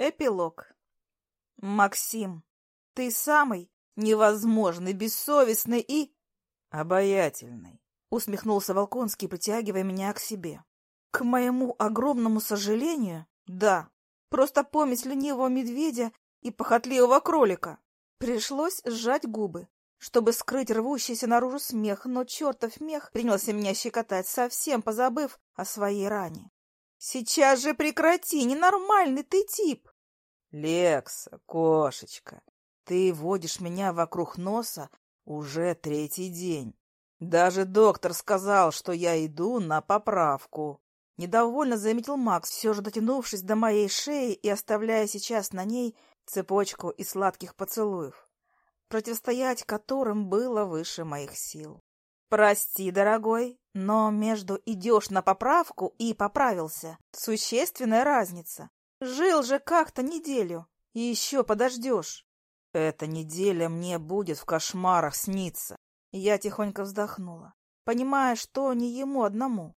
Эпилог. Максим, ты самый невозможный, бессовестный и... Обаятельный, усмехнулся Волконский, притягивая меня к себе. К моему огромному сожалению, да. Просто помесь ленивого медведя и похотливого кролика. Пришлось сжать губы, чтобы скрыть рвущийся наружу смех, но чертов мех принялся меня щекотать, совсем позабыв о своей ране. Сейчас же прекрати, ненормальный ты тип. Лекса, кошечка, ты водишь меня вокруг носа уже третий день. Даже доктор сказал, что я иду на поправку. Недовольно заметил Макс, все же дотянувшись до моей шеи и оставляя сейчас на ней цепочку из сладких поцелуев, противостоять которым было выше моих сил. «Прости, дорогой, но между идешь на поправку и поправился существенная разница. Жил же как-то неделю, и еще подождешь». «Эта неделя мне будет в кошмарах сниться». Я тихонько вздохнула, понимая, что не ему одному.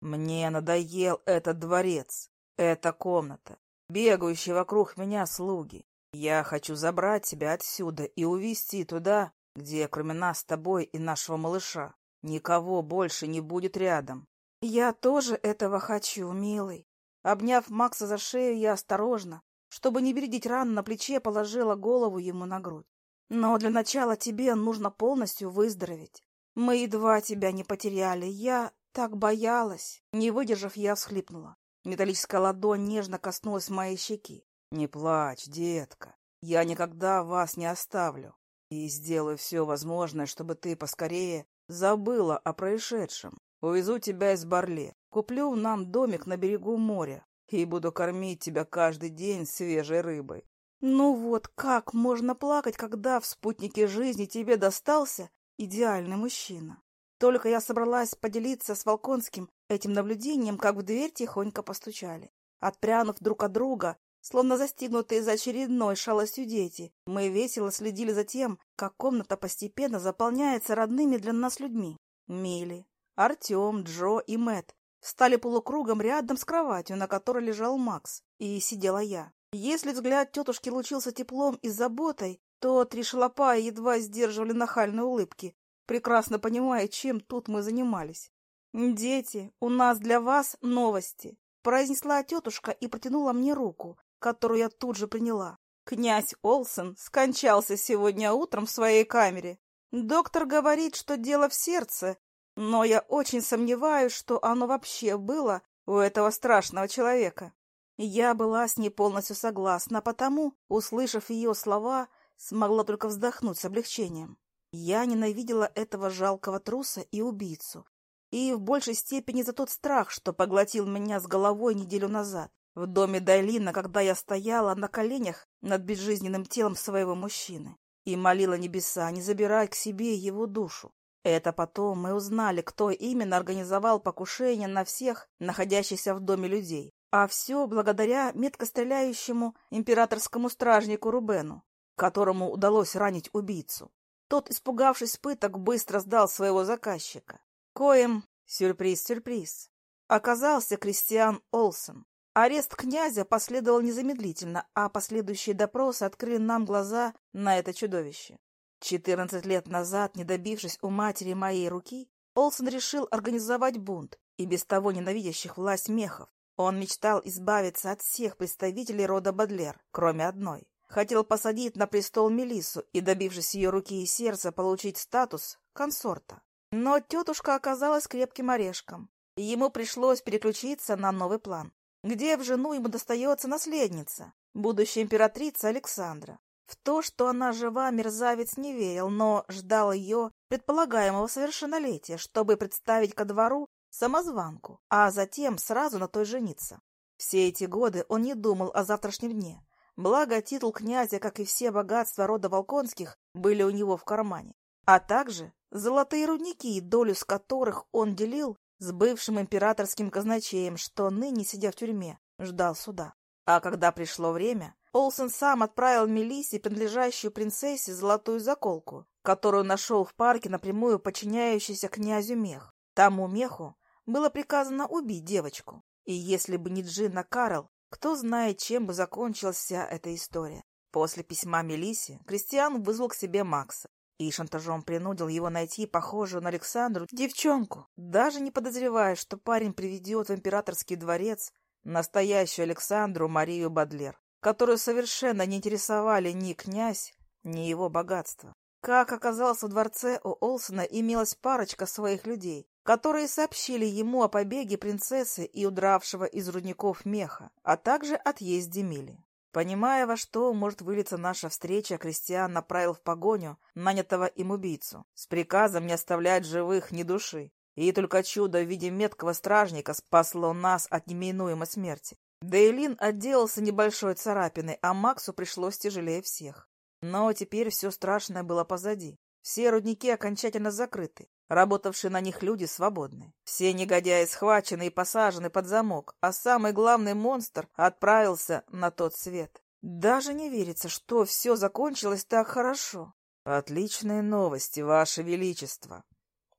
«Мне надоел этот дворец, эта комната, бегающие вокруг меня слуги. Я хочу забрать тебя отсюда и увезти туда, где кроме нас с тобой и нашего малыша никого больше не будет рядом. Я тоже этого хочу, милый. Обняв Макса за шею, я осторожно, чтобы не бередить рану на плече, положила голову ему на грудь. Но для начала тебе нужно полностью выздороветь. Мы едва тебя не потеряли. Я так боялась. Не выдержав, я всхлипнула. Металлическая ладонь нежно коснулась моей щеки. Не плачь, детка. Я никогда вас не оставлю и сделаю все возможное, чтобы ты поскорее забыла о происшедшем. Увезу тебя из Барле, куплю нам домик на берегу моря и буду кормить тебя каждый день свежей рыбой. Ну вот, как можно плакать, когда в спутнике жизни тебе достался идеальный мужчина? Только я собралась поделиться с Волконским этим наблюдением, как в дверь тихонько постучали. Отпрянув друг от друга, Словно застигнутые за очередной шалостью дети, мы весело следили за тем, как комната постепенно заполняется родными для нас людьми. Милли, Артем, Джо и Мэт встали полукругом рядом с кроватью, на которой лежал Макс, и сидела я. Если взгляд тетушки лучился теплом и заботой, то три шалопая едва сдерживали нахальные улыбки, прекрасно понимая, чем тут мы занимались. «Дети, у нас для вас новости», — произнесла тетушка и протянула мне руку, которую я тут же приняла. Князь Олсен скончался сегодня утром в своей камере. Доктор говорит, что дело в сердце, но я очень сомневаюсь, что оно вообще было у этого страшного человека. Я была с ней полностью согласна, потому, услышав ее слова, смогла только вздохнуть с облегчением. Я ненавидела этого жалкого труса и убийцу, и в большей степени за тот страх, что поглотил меня с головой неделю назад. В доме Дайлина, когда я стояла на коленях над безжизненным телом своего мужчины и молила небеса не забирать к себе его душу. Это потом мы узнали, кто именно организовал покушение на всех находящихся в доме людей. А все благодаря метко стреляющему императорскому стражнику Рубену, которому удалось ранить убийцу. Тот, испугавшись пыток, быстро сдал своего заказчика. Коим, сюрприз-сюрприз, оказался Кристиан Олсен. Арест князя последовал незамедлительно, а последующие допросы открыли нам глаза на это чудовище. Четырнадцать лет назад, не добившись у матери моей руки, Олсен решил организовать бунт и без того ненавидящих власть мехов. Он мечтал избавиться от всех представителей рода Бадлер, кроме одной. Хотел посадить на престол Мелиссу и, добившись ее руки и сердца, получить статус консорта. Но тетушка оказалась крепким орешком. Ему пришлось переключиться на новый план где в жену ему достается наследница, будущая императрица Александра. В то, что она жива, мерзавец не верил, но ждал ее предполагаемого совершеннолетия, чтобы представить ко двору самозванку, а затем сразу на той жениться. Все эти годы он не думал о завтрашнем дне. Благо, титул князя, как и все богатства рода Волконских, были у него в кармане. А также золотые рудники, долю с которых он делил с бывшим императорским казначеем, что ныне, сидя в тюрьме, ждал суда. А когда пришло время, Олсен сам отправил Мелиссе, принадлежащую принцессе, золотую заколку, которую нашел в парке напрямую подчиняющийся князю мех. Тому меху было приказано убить девочку. И если бы не Джинна Карл, Кто знает, чем бы закончилась вся эта история. После письма Мелисе Кристиан вызвал к себе Макса и шантажом принудил его найти похожую на Александру девчонку, даже не подозревая, что парень приведет в императорский дворец настоящую Александру Марию Бадлер, которую совершенно не интересовали ни князь, ни его богатство. Как оказалось, в дворце у Олсона имелась парочка своих людей, которые сообщили ему о побеге принцессы и удравшего из рудников меха, а также отъезде Мили. Понимая, во что может вылиться наша встреча, Кристиан направил в погоню нанятого им убийцу с приказом не оставлять живых ни души. И только чудо в виде меткого стражника спасло нас от неминуемой смерти. Дейлин отделался небольшой царапиной, а Максу пришлось тяжелее всех. Но теперь все страшное было позади. Все рудники окончательно закрыты. Работавшие на них люди свободны. Все негодяи схвачены и посажены под замок, а самый главный монстр отправился на тот свет. Даже не верится, что все закончилось так хорошо. «Отличные новости, Ваше Величество!»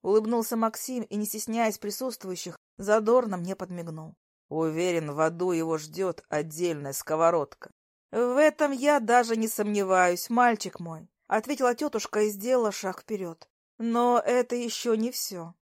Улыбнулся Максим и, не стесняясь присутствующих, задорно мне подмигнул. Уверен, в аду его ждет отдельная сковородка. «В этом я даже не сомневаюсь, мальчик мой», — ответила тетушка и сделала шаг вперед. Но это еще не все.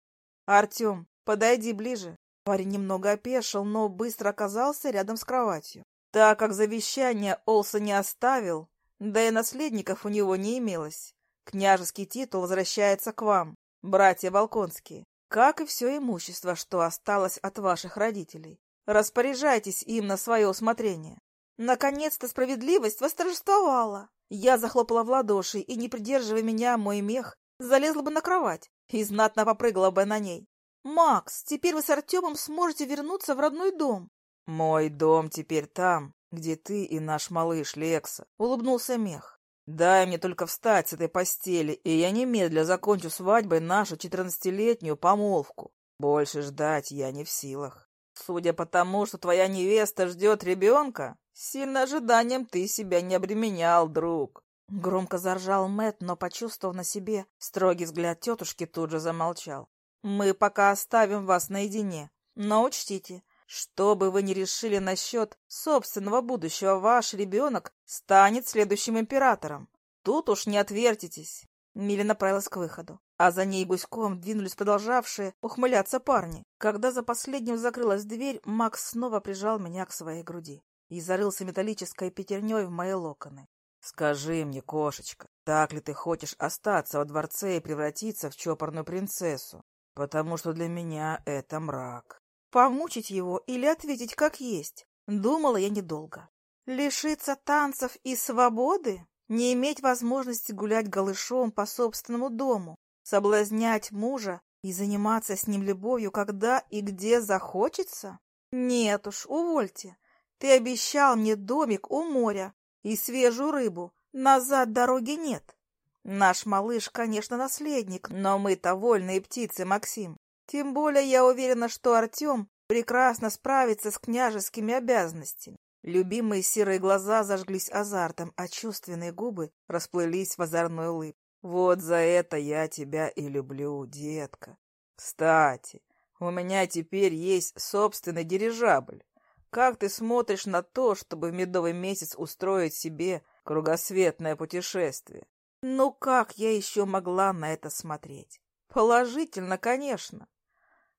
Артем, подойди ближе. Парень немного опешил, но быстро оказался рядом с кроватью. Так как завещание Олса не оставил, да и наследников у него не имелось, княжеский титул возвращается к вам, братья Волконские, как и все имущество, что осталось от ваших родителей. Распоряжайтесь им на свое усмотрение. Наконец-то справедливость восторжествовала. Я захлопала в ладоши, и, не придерживая меня, мой мех залезла бы на кровать и знатно попрыгала бы на ней. «Макс, теперь вы с Артемом сможете вернуться в родной дом». «Мой дом теперь там, где ты и наш малыш Лекса», — улыбнулся Мех. «Дай мне только встать с этой постели, и я немедля закончу свадьбой нашу четырнадцатилетнюю помолвку. Больше ждать я не в силах. Судя по тому, что твоя невеста ждет ребенка, сильно ожиданием ты себя не обременял, друг». Громко заржал Мэт, но, почувствовав на себе строгий взгляд тетушки, тут же замолчал. «Мы пока оставим вас наедине, но учтите, что бы вы ни решили насчет собственного будущего, ваш ребенок станет следующим императором. Тут уж не отвертитесь». Миля направилась к выходу, а за ней гуськом двинулись продолжавшие ухмыляться парни. Когда за последним закрылась дверь, Макс снова прижал меня к своей груди и зарылся металлической пятерней в мои локоны. «Скажи мне, кошечка, так ли ты хочешь остаться во дворце и превратиться в чопорную принцессу? Потому что для меня это мрак». Помучить его или ответить как есть? Думала я недолго. Лишиться танцев и свободы? Не иметь возможности гулять голышом по собственному дому? Соблазнять мужа и заниматься с ним любовью, когда и где захочется? Нет уж, увольте. Ты обещал мне домик у моря, и свежую рыбу. Назад дороги нет. Наш малыш, конечно, наследник, но мы-то вольные птицы, Максим. Тем более я уверена, что Артем прекрасно справится с княжескими обязанностями. Любимые серые глаза зажглись азартом, а чувственные губы расплылись в озорной улыбке. Вот за это я тебя и люблю, детка. Кстати, у меня теперь есть собственный дирижабль. Как ты смотришь на то, чтобы в медовый месяц устроить себе кругосветное путешествие? Ну как я еще могла на это смотреть? Положительно, конечно.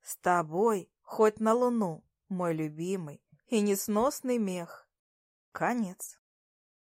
С тобой хоть на луну, мой любимый и несносный мех. Конец.